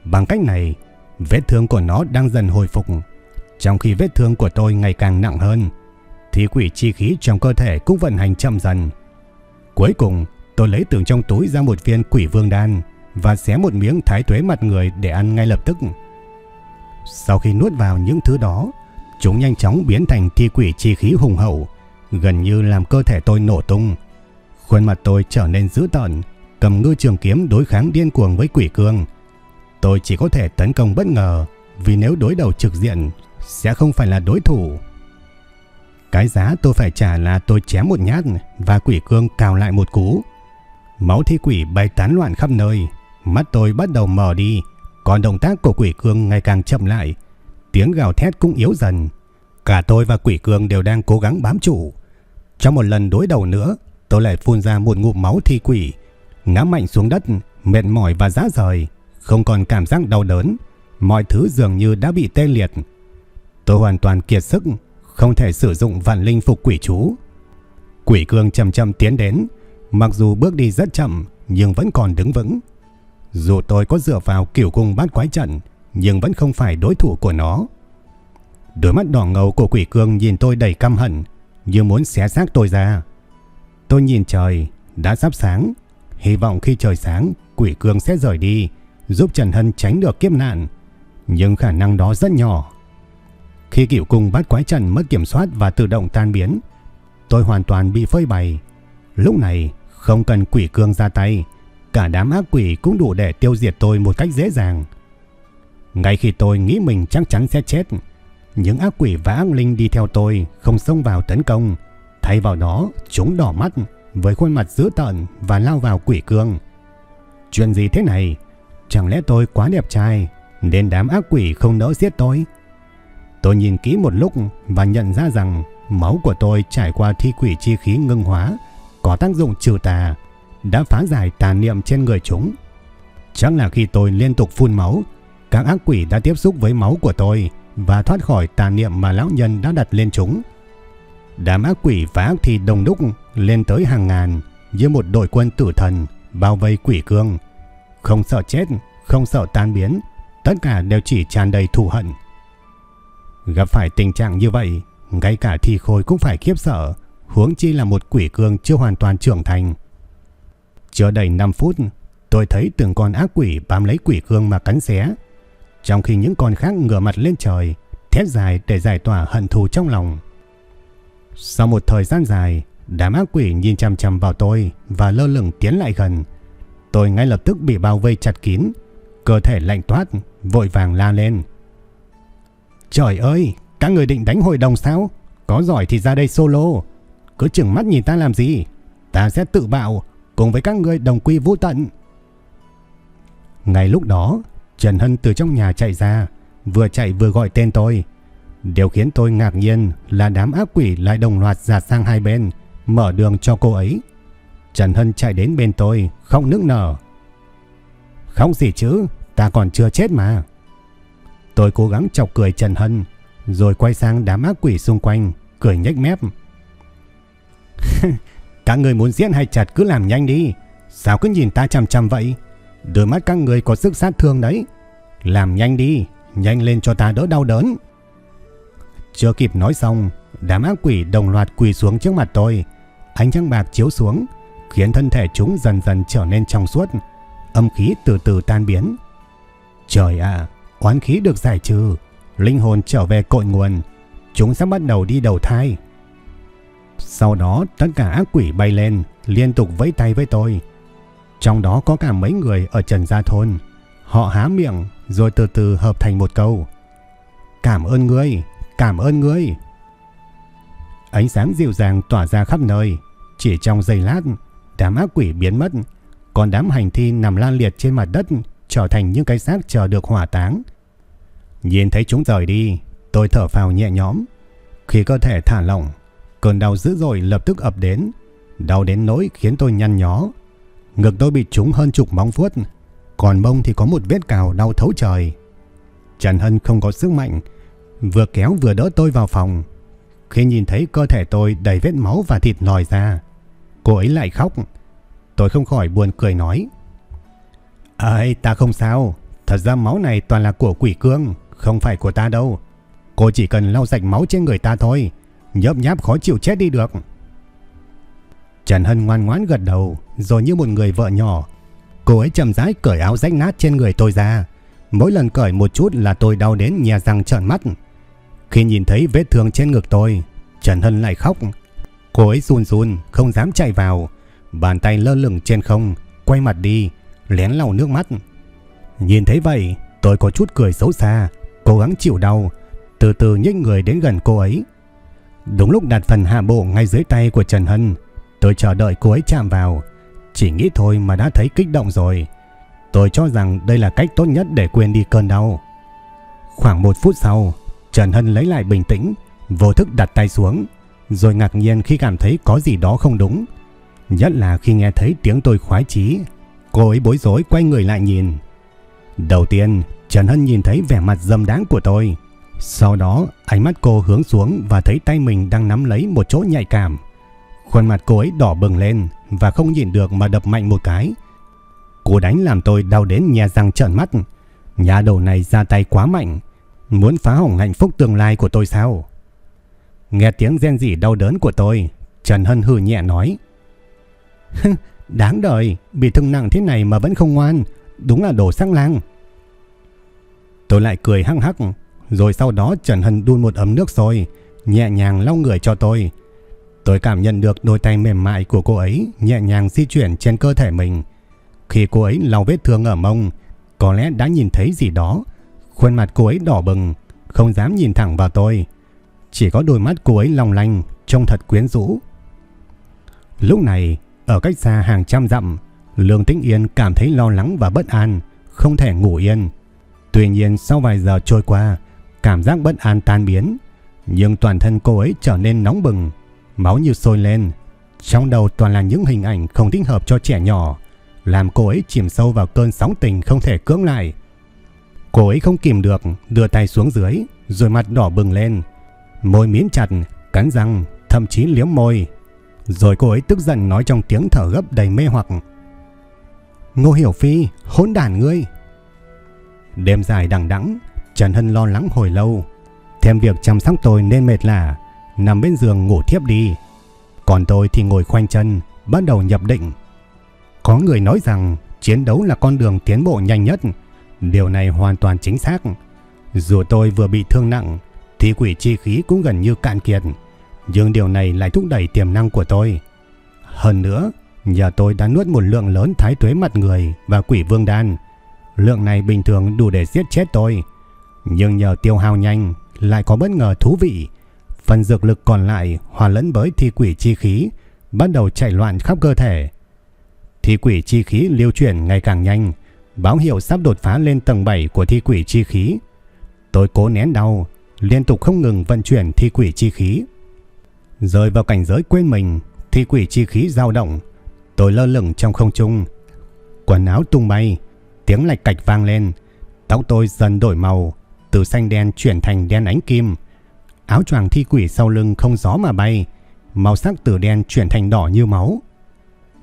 Bằng cách này, vết thương của nó đang dần hồi phục, trong khi vết thương của tôi ngày càng nặng hơn, thì quỷ chi khí trong cơ thể cũng vận hành chậm dần. Cuối cùng, tôi lấy từ trong túi ra một viên quỷ vương đan và xé một miếng thái tuế mặt người để ăn ngay lập tức. Sau khi nuốt vào những thứ đó, chúng nhanh chóng biến thành thi quỷ chi khí hùng hậu, gần như làm cơ thể tôi nổ tung. Khuôn mặt tôi trở nên dữ tợn, cầm ngư trường kiếm đối kháng điên cuồng với quỷ cương. Tôi chỉ có thể tấn công bất ngờ, vì nếu đối đầu trực diện sẽ không phải là đối thủ. Cái giá tôi phải trả là tôi chém một nhát và quỷ cương cào lại một cú. Máu thi quỷ bay tán loạn khắp nơi, mắt tôi bắt đầu mở đi, còn động tác của quỷ cương ngày càng chậm lại. Tiếng gào thét cũng yếu dần. Cả tôi và quỷ cương đều đang cố gắng bám trụ. Trong một lần đối đầu nữa, tôi lại phun ra một ngụm máu thi quỷ, ngã mạnh xuống đất, mệt mỏi và rã rời, không còn cảm giác đau đớn. Mọi thứ dường như đã bị tê liệt. Tôi hoàn toàn kiệt sức, không thể sử dụng vạn linh phục quỷ chú. Quỷ cương chậm chậm tiến đến, mặc dù bước đi rất chậm nhưng vẫn còn đứng vững. Dù tôi có dựa vào kiểu cung bát quái trận, nhưng vẫn không phải đối thủ của nó. Đôi mắt đỏ ngầu của quỷ cương nhìn tôi đầy căm hận, như muốn xé xác tôi ra. Tôi nhìn trời, đã sắp sáng. Hy vọng khi trời sáng, quỷ cương sẽ rời đi, giúp Trần Hân tránh được kiếp nạn. Nhưng khả năng đó rất nhỏ. Khi kiểu cung bát quái trần mất kiểm soát và tự động tan biến, tôi hoàn toàn bị phơi bày. Lúc này, không cần quỷ cương ra tay, cả đám ác quỷ cũng đủ để tiêu diệt tôi một cách dễ dàng. Ngay khi tôi nghĩ mình chắc chắn sẽ chết, những ác quỷ và ác linh đi theo tôi không xông vào tấn công. Thay vào đó, chúng đỏ mắt với khuôn mặt dữ tợn và lao vào quỷ cương. Chuyện gì thế này? Chẳng lẽ tôi quá đẹp trai nên đám ác quỷ không nỡ giết tôi? Tôi nhìn kỹ một lúc và nhận ra rằng máu của tôi trải qua thi quỷ chi khí ngưng hóa có tác dụng trừ tà, đã phá giải tà niệm trên người chúng. Chắc là khi tôi liên tục phun máu, các ác quỷ đã tiếp xúc với máu của tôi và thoát khỏi tà niệm mà lão nhân đã đặt lên chúng. Đám ác quỷ và ác thi đồng đúc lên tới hàng ngàn như một đội quân tử thần bao vây quỷ cương. Không sợ chết, không sợ tan biến, tất cả đều chỉ tràn đầy thù hận. Gặp phải tình trạng như vậy, ngay cả thi khôi cũng phải khiếp sợ, huống chi là một quỷ cương chưa hoàn toàn trưởng thành. Chưa đầy 5 phút, tôi thấy từng con ác quỷ bám lấy quỷ cương mà cắn xé, trong khi những con khác ngửa mặt lên trời, thét dài để giải tỏa hận thù trong lòng. Sau một thời gian dài, đám ác quỷ nhìn chằm chằm vào tôi và lơ lửng tiến lại gần. Tôi ngay lập tức bị bao vây chặt kín, cơ thể lạnh toát, vội vàng la lên. Trời ơi, các người định đánh hội đồng sao? Có giỏi thì ra đây solo. Cứ chừng mắt nhìn ta làm gì? Ta sẽ tự bạo cùng với các người đồng quy vũ tận. Ngay lúc đó, Trần Hân từ trong nhà chạy ra, vừa chạy vừa gọi tên tôi. Điều khiến tôi ngạc nhiên là đám ác quỷ lại đồng loạt giạt sang hai bên, mở đường cho cô ấy. Trần Hân chạy đến bên tôi, không nức nở. Không gì chứ, ta còn chưa chết mà. Tôi cố gắng chọc cười Trần Hân, rồi quay sang đám ác quỷ xung quanh, cười nhếch mép. các người muốn diễn hay chặt cứ làm nhanh đi, sao cứ nhìn ta chằm chằm vậy? Đôi mắt các người có sức sát thương đấy. Làm nhanh đi, nhanh lên cho ta đỡ đau đớn. Chưa kịp nói xong, đám ác quỷ đồng loạt quỳ xuống trước mặt tôi. Ánh trăng bạc chiếu xuống, khiến thân thể chúng dần dần trở nên trong suốt, âm khí từ từ tan biến. Trời ạ, oán khí được giải trừ, linh hồn trở về cội nguồn, chúng sẽ bắt đầu đi đầu thai. Sau đó tất cả ác quỷ bay lên, liên tục vẫy tay với tôi. Trong đó có cả mấy người ở Trần Gia Thôn. Họ há miệng rồi từ từ hợp thành một câu. Cảm ơn ngươi, cảm ơn ngươi. Ánh sáng dịu dàng tỏa ra khắp nơi. Chỉ trong giây lát, đám ác quỷ biến mất. Còn đám hành thi nằm lan liệt trên mặt đất trở thành những cái xác chờ được hỏa táng. Nhìn thấy chúng rời đi, tôi thở phào nhẹ nhõm. Khi cơ thể thả lỏng, cơn đau dữ dội lập tức ập đến. Đau đến nỗi khiến tôi nhăn nhó, Ngực tôi bị trúng hơn chục móng vuốt, còn mông thì có một vết cào đau thấu trời. Trần Hân không có sức mạnh, vừa kéo vừa đỡ tôi vào phòng. Khi nhìn thấy cơ thể tôi đầy vết máu và thịt lòi ra, cô ấy lại khóc. Tôi không khỏi buồn cười nói. Ây, ta không sao. Thật ra máu này toàn là của quỷ cương, không phải của ta đâu. Cô chỉ cần lau sạch máu trên người ta thôi, nhấp nháp khó chịu chết đi được. Trần Hân ngoan ngoãn gật đầu, rồi như một người vợ nhỏ, cô ấy chậm rãi cởi áo rách nát trên người tôi ra. Mỗi lần cởi một chút là tôi đau đến nhà răng trợn mắt. Khi nhìn thấy vết thương trên ngực tôi, Trần Hân lại khóc. Cô ấy run run, không dám chạy vào, bàn tay lơ lửng trên không, quay mặt đi, lén lau nước mắt. Nhìn thấy vậy, tôi có chút cười xấu xa, cố gắng chịu đau, từ từ nhích người đến gần cô ấy. Đúng lúc đặt phần hạ bộ ngay dưới tay của Trần Hân, Tôi chờ đợi cô ấy chạm vào, chỉ nghĩ thôi mà đã thấy kích động rồi. Tôi cho rằng đây là cách tốt nhất để quên đi cơn đau. Khoảng một phút sau, Trần Hân lấy lại bình tĩnh, vô thức đặt tay xuống, rồi ngạc nhiên khi cảm thấy có gì đó không đúng. Nhất là khi nghe thấy tiếng tôi khoái chí, cô ấy bối rối quay người lại nhìn. Đầu tiên, Trần Hân nhìn thấy vẻ mặt dâm đáng của tôi. Sau đó, ánh mắt cô hướng xuống và thấy tay mình đang nắm lấy một chỗ nhạy cảm. Khuôn mặt cô ấy đỏ bừng lên và không nhìn được mà đập mạnh một cái. Cô đánh làm tôi đau đến nhà răng trợn mắt. Nhà đầu này ra tay quá mạnh. Muốn phá hỏng hạnh phúc tương lai của tôi sao? Nghe tiếng rên rỉ đau đớn của tôi, Trần Hân hừ nhẹ nói. Đáng đời, bị thương nặng thế này mà vẫn không ngoan. Đúng là đồ sang lang. Tôi lại cười hăng hắc. Rồi sau đó Trần Hân đun một ấm nước sôi, nhẹ nhàng lau người cho tôi. Tôi cảm nhận được đôi tay mềm mại của cô ấy nhẹ nhàng di chuyển trên cơ thể mình. Khi cô ấy lau vết thương ở mông, có lẽ đã nhìn thấy gì đó. Khuôn mặt cô ấy đỏ bừng, không dám nhìn thẳng vào tôi. Chỉ có đôi mắt cô ấy long lanh, trông thật quyến rũ. Lúc này, ở cách xa hàng trăm dặm, Lương Tĩnh Yên cảm thấy lo lắng và bất an, không thể ngủ yên. Tuy nhiên sau vài giờ trôi qua, cảm giác bất an tan biến, nhưng toàn thân cô ấy trở nên nóng bừng, Máu như sôi lên, trong đầu toàn là những hình ảnh không thích hợp cho trẻ nhỏ, làm cô ấy chìm sâu vào cơn sóng tình không thể cưỡng lại. Cô ấy không kìm được, đưa tay xuống dưới, rồi mặt đỏ bừng lên, môi miếng chặt, cắn răng, thậm chí liếm môi. Rồi cô ấy tức giận nói trong tiếng thở gấp đầy mê hoặc. Ngô Hiểu Phi, hỗn đản ngươi. Đêm dài đằng đẵng, Trần Hân lo lắng hồi lâu. Thêm việc chăm sóc tôi nên mệt lạ, nằm bên giường ngủ thiếp đi. Còn tôi thì ngồi khoanh chân, bắt đầu nhập định. Có người nói rằng chiến đấu là con đường tiến bộ nhanh nhất. Điều này hoàn toàn chính xác. Dù tôi vừa bị thương nặng, thì quỷ chi khí cũng gần như cạn kiệt. Nhưng điều này lại thúc đẩy tiềm năng của tôi. Hơn nữa, nhờ tôi đã nuốt một lượng lớn thái tuế mặt người và quỷ vương đan. Lượng này bình thường đủ để giết chết tôi. Nhưng nhờ tiêu hao nhanh, lại có bất ngờ thú vị. Phần dược lực còn lại hòa lẫn với thi quỷ chi khí, bắt đầu chạy loạn khắp cơ thể. Thi quỷ chi khí lưu chuyển ngày càng nhanh, báo hiệu sắp đột phá lên tầng 7 của thi quỷ chi khí. Tôi cố nén đau, liên tục không ngừng vận chuyển thi quỷ chi khí. Rơi vào cảnh giới quên mình, thi quỷ chi khí dao động, tôi lơ lửng trong không trung. Quần áo tung bay, tiếng lạch cạch vang lên, tóc tôi dần đổi màu, từ xanh đen chuyển thành đen ánh kim. Áo choàng thi quỷ sau lưng không gió mà bay, màu sắc từ đen chuyển thành đỏ như máu.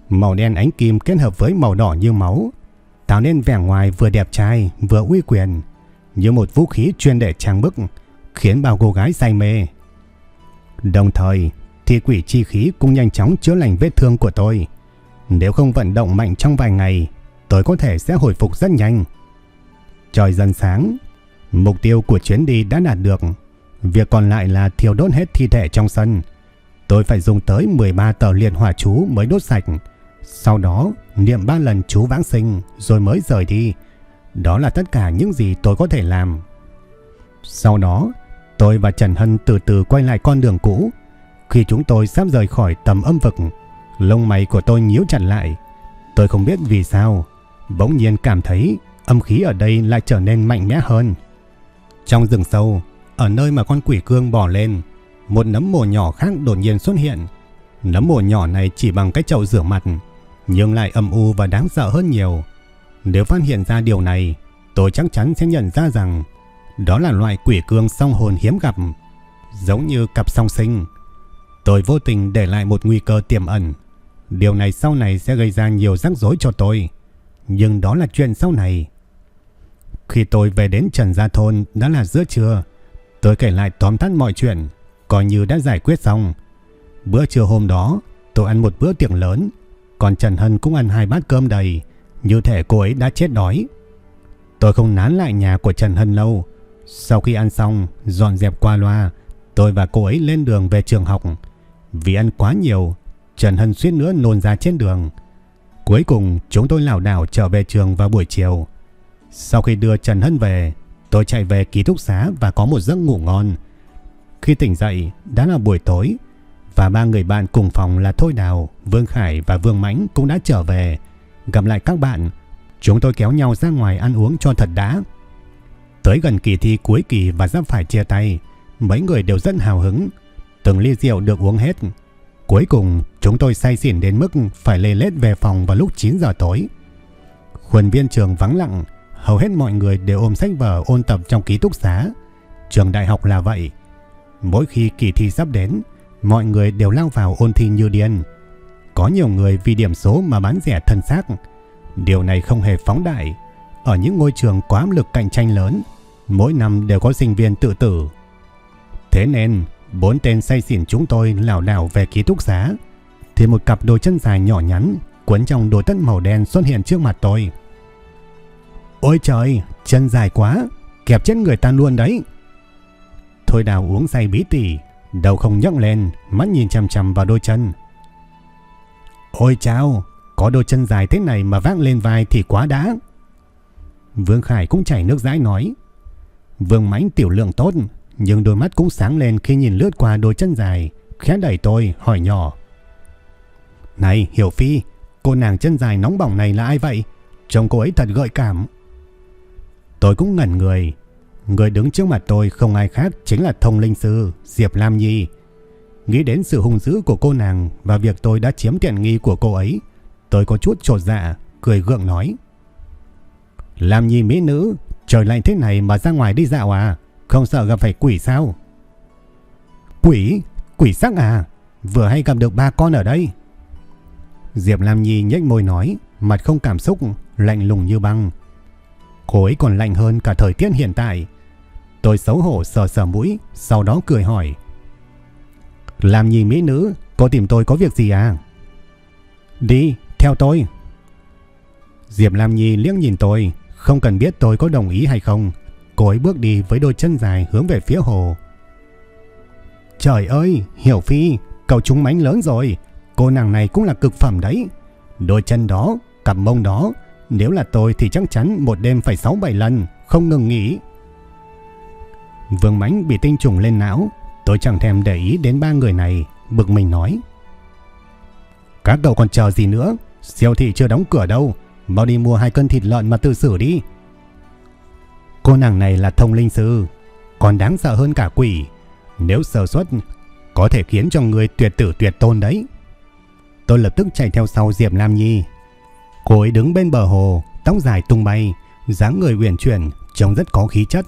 Màu đen ánh kim kết hợp với màu đỏ như máu, tạo nên vẻ ngoài vừa đẹp trai vừa uy quyền, như một vũ khí chuyên để trang bức, khiến bao cô gái say mê. Đồng thời, thi quỷ chi khí cũng nhanh chóng chữa lành vết thương của tôi. Nếu không vận động mạnh trong vài ngày, tôi có thể sẽ hồi phục rất nhanh. Trời dần sáng, mục tiêu của chuyến đi đã đạt được. Việc còn lại là thiêu đốt hết thi thể trong sân. Tôi phải dùng tới 13 tờ liệt hỏa chú mới đốt sạch. Sau đó, niệm 3 lần chú vãng sinh rồi mới rời đi. Đó là tất cả những gì tôi có thể làm. Sau đó, tôi và Trần Hân từ từ quay lại con đường cũ. Khi chúng tôi sắp rời khỏi tầm âm vực, lông mày của tôi nhíu chặt lại. Tôi không biết vì sao, bỗng nhiên cảm thấy âm khí ở đây lại trở nên mạnh mẽ hơn. Trong rừng sâu, ở nơi mà con quỷ cương bỏ lên, một nấm mồ nhỏ khác đột nhiên xuất hiện. Nấm mồ nhỏ này chỉ bằng cái chậu rửa mặt, nhưng lại âm u và đáng sợ hơn nhiều. Nếu phát hiện ra điều này, tôi chắc chắn sẽ nhận ra rằng đó là loại quỷ cương song hồn hiếm gặp, giống như cặp song sinh. Tôi vô tình để lại một nguy cơ tiềm ẩn. Điều này sau này sẽ gây ra nhiều rắc rối cho tôi. Nhưng đó là chuyện sau này. Khi tôi về đến Trần Gia Thôn đã là giữa trưa, tôi kể lại tóm tắt mọi chuyện, coi như đã giải quyết xong. Bữa trưa hôm đó, tôi ăn một bữa tiệc lớn, còn Trần Hân cũng ăn hai bát cơm đầy, như thể cô ấy đã chết đói. Tôi không nán lại nhà của Trần Hân lâu. Sau khi ăn xong, dọn dẹp qua loa, tôi và cô ấy lên đường về trường học. Vì ăn quá nhiều, Trần Hân suýt nữa nôn ra trên đường. Cuối cùng, chúng tôi lảo đảo trở về trường vào buổi chiều. Sau khi đưa Trần Hân về, tôi chạy về ký túc xá và có một giấc ngủ ngon. Khi tỉnh dậy, đã là buổi tối, và ba người bạn cùng phòng là Thôi Đào, Vương Khải và Vương Mãnh cũng đã trở về. Gặp lại các bạn, chúng tôi kéo nhau ra ngoài ăn uống cho thật đã. Tới gần kỳ thi cuối kỳ và sắp phải chia tay, mấy người đều rất hào hứng. Từng ly rượu được uống hết. Cuối cùng, chúng tôi say xỉn đến mức phải lê lết về phòng vào lúc 9 giờ tối. Khuôn viên trường vắng lặng, hầu hết mọi người đều ôm sách vở ôn tập trong ký túc xá. Trường đại học là vậy. Mỗi khi kỳ thi sắp đến, mọi người đều lao vào ôn thi như điên. Có nhiều người vì điểm số mà bán rẻ thân xác. Điều này không hề phóng đại. Ở những ngôi trường có áp lực cạnh tranh lớn, mỗi năm đều có sinh viên tự tử. Thế nên, bốn tên say xỉn chúng tôi lảo đảo về ký túc xá, thì một cặp đôi chân dài nhỏ nhắn quấn trong đồ tất màu đen xuất hiện trước mặt tôi. Ôi trời, chân dài quá, kẹp chết người ta luôn đấy. Thôi đào uống say bí tỉ, đầu không nhấc lên, mắt nhìn chằm chằm vào đôi chân. Ôi chao, có đôi chân dài thế này mà vác lên vai thì quá đã. Vương Khải cũng chảy nước dãi nói. Vương Mãnh tiểu lượng tốt, nhưng đôi mắt cũng sáng lên khi nhìn lướt qua đôi chân dài, khẽ đẩy tôi, hỏi nhỏ. Này, Hiểu Phi, cô nàng chân dài nóng bỏng này là ai vậy? Trông cô ấy thật gợi cảm. Tôi cũng ngẩn người. Người đứng trước mặt tôi không ai khác chính là thông linh sư Diệp Lam Nhi. Nghĩ đến sự hung dữ của cô nàng và việc tôi đã chiếm tiện nghi của cô ấy, tôi có chút trột dạ, cười gượng nói. Lam Nhi mỹ nữ, trời lạnh thế này mà ra ngoài đi dạo à? Không sợ gặp phải quỷ sao? Quỷ? Quỷ sắc à? Vừa hay gặp được ba con ở đây. Diệp Lam Nhi nhếch môi nói, mặt không cảm xúc, lạnh lùng như băng. Cô ấy còn lạnh hơn cả thời tiết hiện tại. Tôi xấu hổ sờ sờ mũi, sau đó cười hỏi. Lam Nhi mỹ nữ, cô tìm tôi có việc gì à? Đi, theo tôi. Diệp Lam Nhi liếc nhìn tôi, không cần biết tôi có đồng ý hay không. Cô ấy bước đi với đôi chân dài hướng về phía hồ. Trời ơi, Hiểu Phi, cậu trúng mánh lớn rồi. Cô nàng này cũng là cực phẩm đấy. Đôi chân đó, cặp mông đó, nếu là tôi thì chắc chắn một đêm phải 6-7 lần, không ngừng nghỉ. Vương Mánh bị tinh trùng lên não, tôi chẳng thèm để ý đến ba người này, bực mình nói. Các cậu còn chờ gì nữa, siêu thị chưa đóng cửa đâu, mau đi mua hai cân thịt lợn mà tự xử đi. Cô nàng này là thông linh sư, còn đáng sợ hơn cả quỷ. Nếu sơ suất, có thể khiến cho người tuyệt tử tuyệt tôn đấy. Tôi lập tức chạy theo sau Diệp Lam Nhi. Cô ấy đứng bên bờ hồ, tóc dài tung bay, dáng người uyển chuyển, trông rất có khí chất.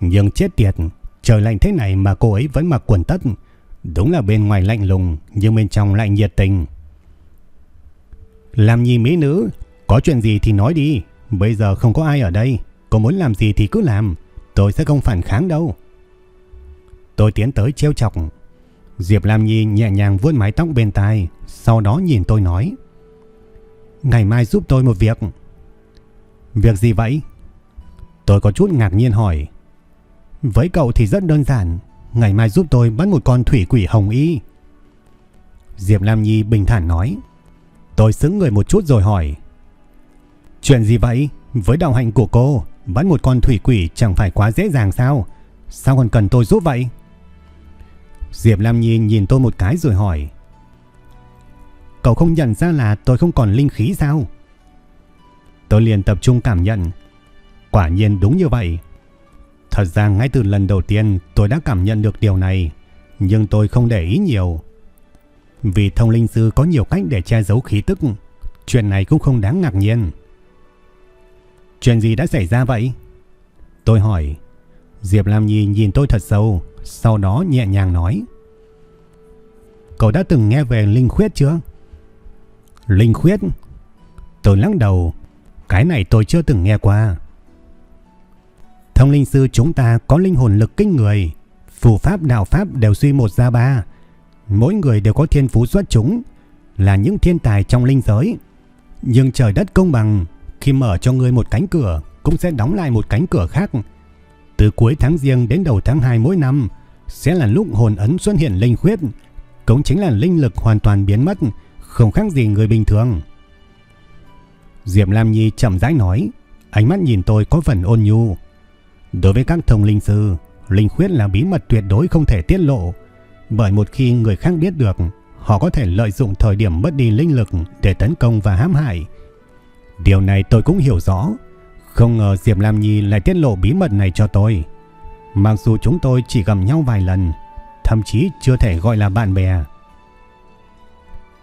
Nhưng chết tiệt, trời lạnh thế này mà cô ấy vẫn mặc quần tất. Đúng là bên ngoài lạnh lùng, nhưng bên trong lại nhiệt tình. Lam Nhi mỹ nữ, có chuyện gì thì nói đi, bây giờ không có ai ở đây. Cô muốn làm gì thì cứ làm, tôi sẽ không phản kháng đâu. Tôi tiến tới treo chọc. Diệp Lam Nhi nhẹ nhàng vuốt mái tóc bên tai, sau đó nhìn tôi nói. Ngày mai giúp tôi một việc. Việc gì vậy? Tôi có chút ngạc nhiên hỏi. Với cậu thì rất đơn giản. Ngày mai giúp tôi bắt một con thủy quỷ hồng y. Diệp Lam Nhi bình thản nói. Tôi xứng người một chút rồi hỏi. Chuyện gì vậy? Với đạo hạnh của cô, bắt một con thủy quỷ chẳng phải quá dễ dàng sao? Sao còn cần tôi giúp vậy? Diệp Lam Nhi nhìn tôi một cái rồi hỏi. Cậu không nhận ra là tôi không còn linh khí sao? Tôi liền tập trung cảm nhận. Quả nhiên đúng như vậy. Thật ra ngay từ lần đầu tiên tôi đã cảm nhận được điều này. Nhưng tôi không để ý nhiều. Vì thông linh sư có nhiều cách để che giấu khí tức. Chuyện này cũng không đáng ngạc nhiên. Chuyện gì đã xảy ra vậy? Tôi hỏi. Diệp Lam Nhi nhìn tôi thật sâu, sau đó nhẹ nhàng nói. Cậu đã từng nghe về linh khuyết chưa? Linh khuyết? Tôi lắc đầu. Cái này tôi chưa từng nghe qua. Thông linh sư chúng ta có linh hồn lực kinh người. Phù pháp đạo pháp đều suy một ra ba. Mỗi người đều có thiên phú xuất chúng. Là những thiên tài trong linh giới. Nhưng trời đất công bằng. Khi mở cho người một cánh cửa cũng sẽ đóng lại một cánh cửa khác. Từ cuối tháng riêng đến đầu tháng 2 mỗi năm sẽ là lúc hồn ấn xuất hiện linh khuyết. Cũng chính là linh lực hoàn toàn biến mất không khác gì người bình thường. Diệp Lam Nhi chậm rãi nói, ánh mắt nhìn tôi có phần ôn nhu. Đối với các thông linh sư, linh khuyết là bí mật tuyệt đối không thể tiết lộ, bởi một khi người khác biết được, họ có thể lợi dụng thời điểm mất đi linh lực để tấn công và hãm hại. Điều này tôi cũng hiểu rõ, không ngờ Diệp Lam Nhi lại tiết lộ bí mật này cho tôi. Mặc dù chúng tôi chỉ gặp nhau vài lần, thậm chí chưa thể gọi là bạn bè.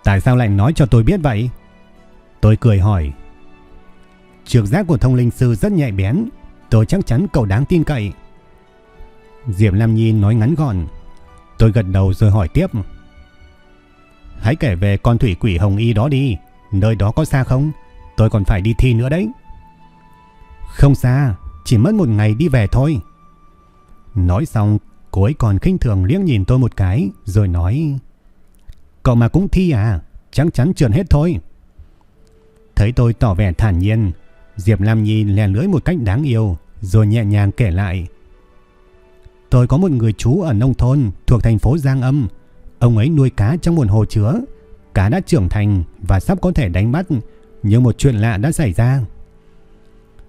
Tại sao lại nói cho tôi biết vậy? Tôi cười hỏi. Trực giác của thông linh sư rất nhạy bén. Tôi chắc chắn cậu đáng tin cậy. Diệp Lam Nhi nói ngắn gọn. Tôi gật đầu rồi hỏi tiếp. Hãy kể về con thủy quỷ hồng y đó đi. Nơi đó có xa không? Tôi còn phải đi thi nữa đấy. Không xa, chỉ mất một ngày đi về thôi. Nói xong, cô ấy còn khinh thường liếc nhìn tôi một cái, rồi nói... Cậu mà cũng thi à? Chắc chắn trượt hết thôi. Thấy tôi tỏ vẻ thản nhiên, Diệp Lam Nhi lè lưỡi một cách đáng yêu, rồi nhẹ nhàng kể lại. Tôi có một người chú ở nông thôn thuộc thành phố Giang Âm. Ông ấy nuôi cá trong một hồ chứa. Cá đã trưởng thành và sắp có thể đánh bắt, nhưng một chuyện lạ đã xảy ra.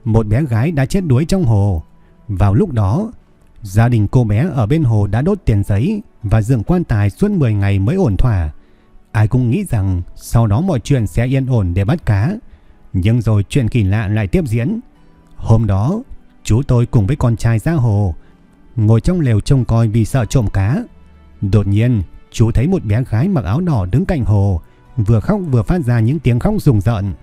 Một bé gái đã chết đuối trong hồ. Vào lúc đó, gia đình cô bé ở bên hồ đã đốt tiền giấy và dựng quan tài suốt 10 ngày mới ổn thỏa. Ai cũng nghĩ rằng sau đó mọi chuyện sẽ yên ổn để bắt cá. Nhưng rồi chuyện kỳ lạ lại tiếp diễn. Hôm đó, chú tôi cùng với con trai ra hồ, ngồi trong lều trông coi vì sợ trộm cá. Đột nhiên, chú thấy một bé gái mặc áo đỏ đứng cạnh hồ, vừa khóc vừa phát ra những tiếng khóc rùng rợn.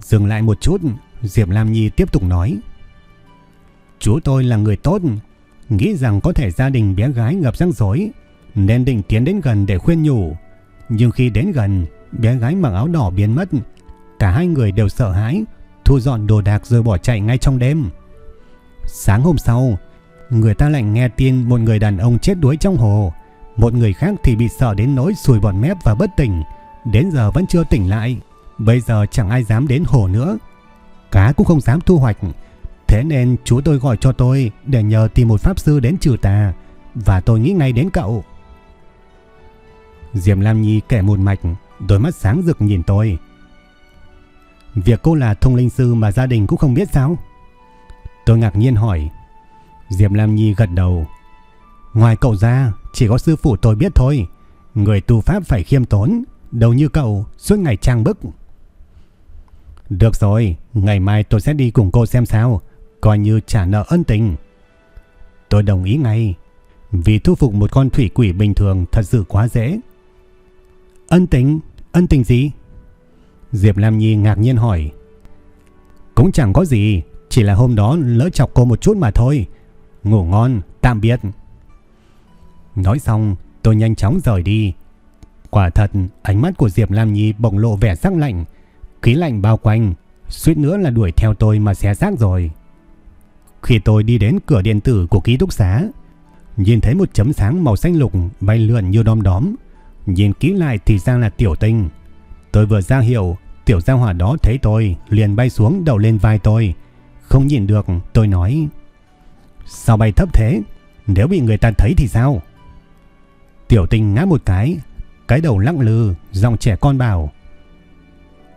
Dừng lại một chút, Diệp Lam Nhi tiếp tục nói. Chú tôi là người tốt, nghĩ rằng có thể gia đình bé gái ngập rắc rối, nên định tiến đến gần để khuyên nhủ. Nhưng khi đến gần, bé gái mặc áo đỏ biến mất. Cả hai người đều sợ hãi, thu dọn đồ đạc rồi bỏ chạy ngay trong đêm. Sáng hôm sau, người ta lại nghe tin một người đàn ông chết đuối trong hồ. Một người khác thì bị sợ đến nỗi sùi bọt mép và bất tỉnh, đến giờ vẫn chưa tỉnh lại. Bây giờ chẳng ai dám đến hồ nữa. Cá cũng không dám thu hoạch. Thế nên chú tôi gọi cho tôi để nhờ tìm một pháp sư đến trừ tà. Và tôi nghĩ ngay đến cậu. Diệm Lam Nhi kể một mạch, đôi mắt sáng rực nhìn tôi. Việc cô là thông linh sư mà gia đình cũng không biết sao? Tôi ngạc nhiên hỏi. Diệm Lam Nhi gật đầu. Ngoài cậu ra, chỉ có sư phụ tôi biết thôi. Người tu pháp phải khiêm tốn, đâu như cậu suốt ngày trang bức. Được rồi, ngày mai tôi sẽ đi cùng cô xem sao, coi như trả nợ ân tình. Tôi đồng ý ngay, vì thu phục một con thủy quỷ bình thường thật sự quá dễ. Ân tình? Ân tình gì? Diệp Lam Nhi ngạc nhiên hỏi. Cũng chẳng có gì, chỉ là hôm đó lỡ chọc cô một chút mà thôi. Ngủ ngon, tạm biệt. Nói xong, tôi nhanh chóng rời đi. Quả thật, ánh mắt của Diệp Lam Nhi bộc lộ vẻ sắc lạnh, khí lạnh bao quanh, suýt nữa là đuổi theo tôi mà xé xác rồi. Khi tôi đi đến cửa điện tử của ký túc xá, nhìn thấy một chấm sáng màu xanh lục bay lượn như đom đóm, nhìn kỹ lại thì ra là tiểu tinh. Tôi vừa ra hiệu, tiểu gia hỏa đó thấy tôi, liền bay xuống đầu lên vai tôi. Không nhìn được, tôi nói: "Sao bay thấp thế? Nếu bị người ta thấy thì sao?" Tiểu Tình ngã một cái, cái đầu lắc lư, dòng trẻ con bảo: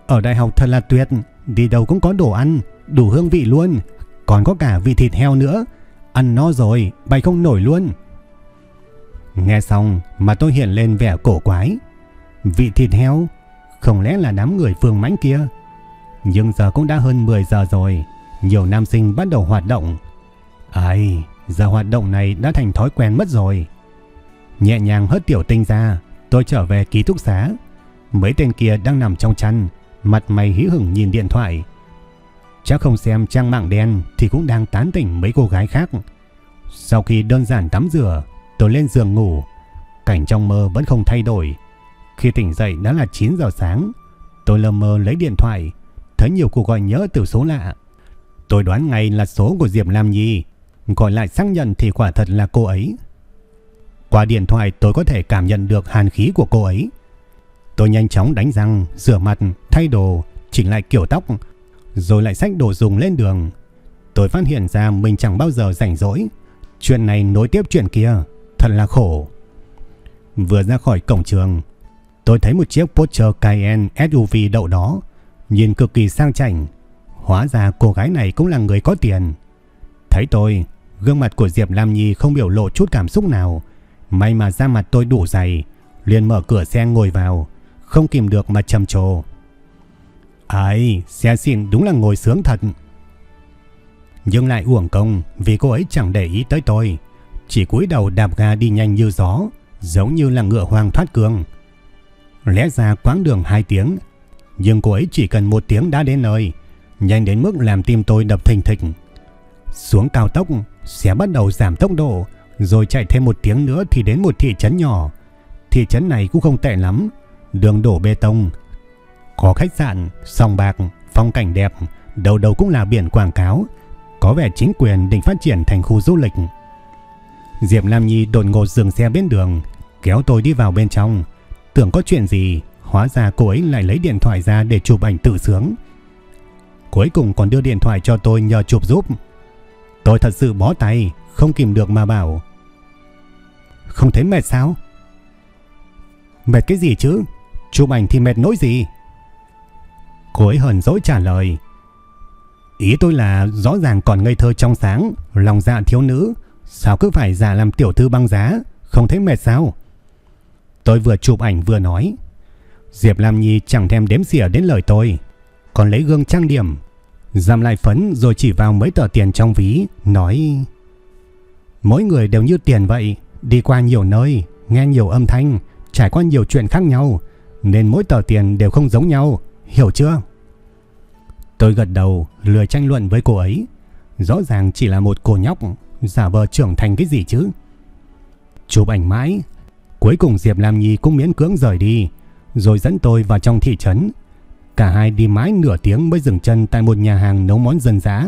"Ở đại học thật là tuyệt, đi đâu cũng có đồ ăn, đủ hương vị luôn, còn có cả vị thịt heo nữa, ăn no rồi, bay không nổi luôn." Nghe xong mà tôi hiện lên vẻ cổ quái. Vị thịt heo, không lẽ là đám người phương mãnh kia? Nhưng giờ cũng đã hơn 10 giờ rồi, nhiều nam sinh bắt đầu hoạt động. Ai, giờ hoạt động này đã thành thói quen mất rồi. Nhẹ nhàng hớt tiểu tinh ra, tôi trở về ký túc xá. Mấy tên kia đang nằm trong chăn, mặt mày hí hửng nhìn điện thoại. Chắc không xem trang mạng đen thì cũng đang tán tỉnh mấy cô gái khác. Sau khi đơn giản tắm rửa, tôi lên giường ngủ. Cảnh trong mơ vẫn không thay đổi. Khi tỉnh dậy đã là 9 giờ sáng. Tôi lờ mơ lấy điện thoại, thấy nhiều cuộc gọi nhớ từ số lạ. Tôi đoán ngay là số của Diệp Lam Nhi. Gọi lại xác nhận thì quả thật là cô ấy. Qua điện thoại tôi có thể cảm nhận được hàn khí của cô ấy. Tôi nhanh chóng đánh răng, rửa mặt, thay đồ, chỉnh lại kiểu tóc, rồi lại xách đồ dùng lên đường. Tôi phát hiện ra mình chẳng bao giờ rảnh rỗi. Chuyện này nối tiếp chuyện kia, thật là khổ. Vừa ra khỏi cổng trường, tôi thấy một chiếc Porsche Cayenne SUV đậu đó, nhìn cực kỳ sang chảnh. Hóa ra cô gái này cũng là người có tiền. Thấy tôi, gương mặt của Diệp Lam Nhi không biểu lộ chút cảm xúc nào, May mà da mặt tôi đủ dày, liền mở cửa xe ngồi vào, không kìm được mà trầm trồ. ấy xe xịn đúng là ngồi sướng thật. Nhưng lại uổng công vì cô ấy chẳng để ý tới tôi, chỉ cúi đầu đạp ga đi nhanh như gió, giống như là ngựa hoang thoát cương. Lẽ ra quãng đường 2 tiếng, nhưng cô ấy chỉ cần một tiếng đã đến nơi, nhanh đến mức làm tim tôi đập thình thịch. Xuống cao tốc, xe bắt đầu giảm tốc độ, rồi chạy thêm một tiếng nữa thì đến một thị trấn nhỏ. Thị trấn này cũng không tệ lắm, đường đổ bê tông. Có khách sạn, sòng bạc, phong cảnh đẹp, đầu đầu cũng là biển quảng cáo. Có vẻ chính quyền định phát triển thành khu du lịch. Diệp Lam Nhi đột ngột dừng xe bên đường, kéo tôi đi vào bên trong. Tưởng có chuyện gì, hóa ra cô ấy lại lấy điện thoại ra để chụp ảnh tự sướng. Cuối cùng còn đưa điện thoại cho tôi nhờ chụp giúp. Tôi thật sự bó tay, không kìm được mà bảo. Không thấy mệt sao? Mệt cái gì chứ? Chụp ảnh thì mệt nỗi gì? Cô ấy hờn dỗi trả lời. Ý tôi là rõ ràng còn ngây thơ trong sáng, lòng dạ thiếu nữ. Sao cứ phải giả làm tiểu thư băng giá, không thấy mệt sao? Tôi vừa chụp ảnh vừa nói. Diệp Lam Nhi chẳng thèm đếm xỉa đến lời tôi. Còn lấy gương trang điểm, giảm lại phấn rồi chỉ vào mấy tờ tiền trong ví, nói... Mỗi người đều như tiền vậy, đi qua nhiều nơi, nghe nhiều âm thanh, trải qua nhiều chuyện khác nhau, nên mỗi tờ tiền đều không giống nhau, hiểu chưa? Tôi gật đầu, lười tranh luận với cô ấy. Rõ ràng chỉ là một cô nhóc Giả vờ trưởng thành cái gì chứ Chụp ảnh mãi Cuối cùng Diệp Lam Nhi cũng miễn cưỡng rời đi Rồi dẫn tôi vào trong thị trấn Cả hai đi mãi nửa tiếng mới dừng chân Tại một nhà hàng nấu món dân dã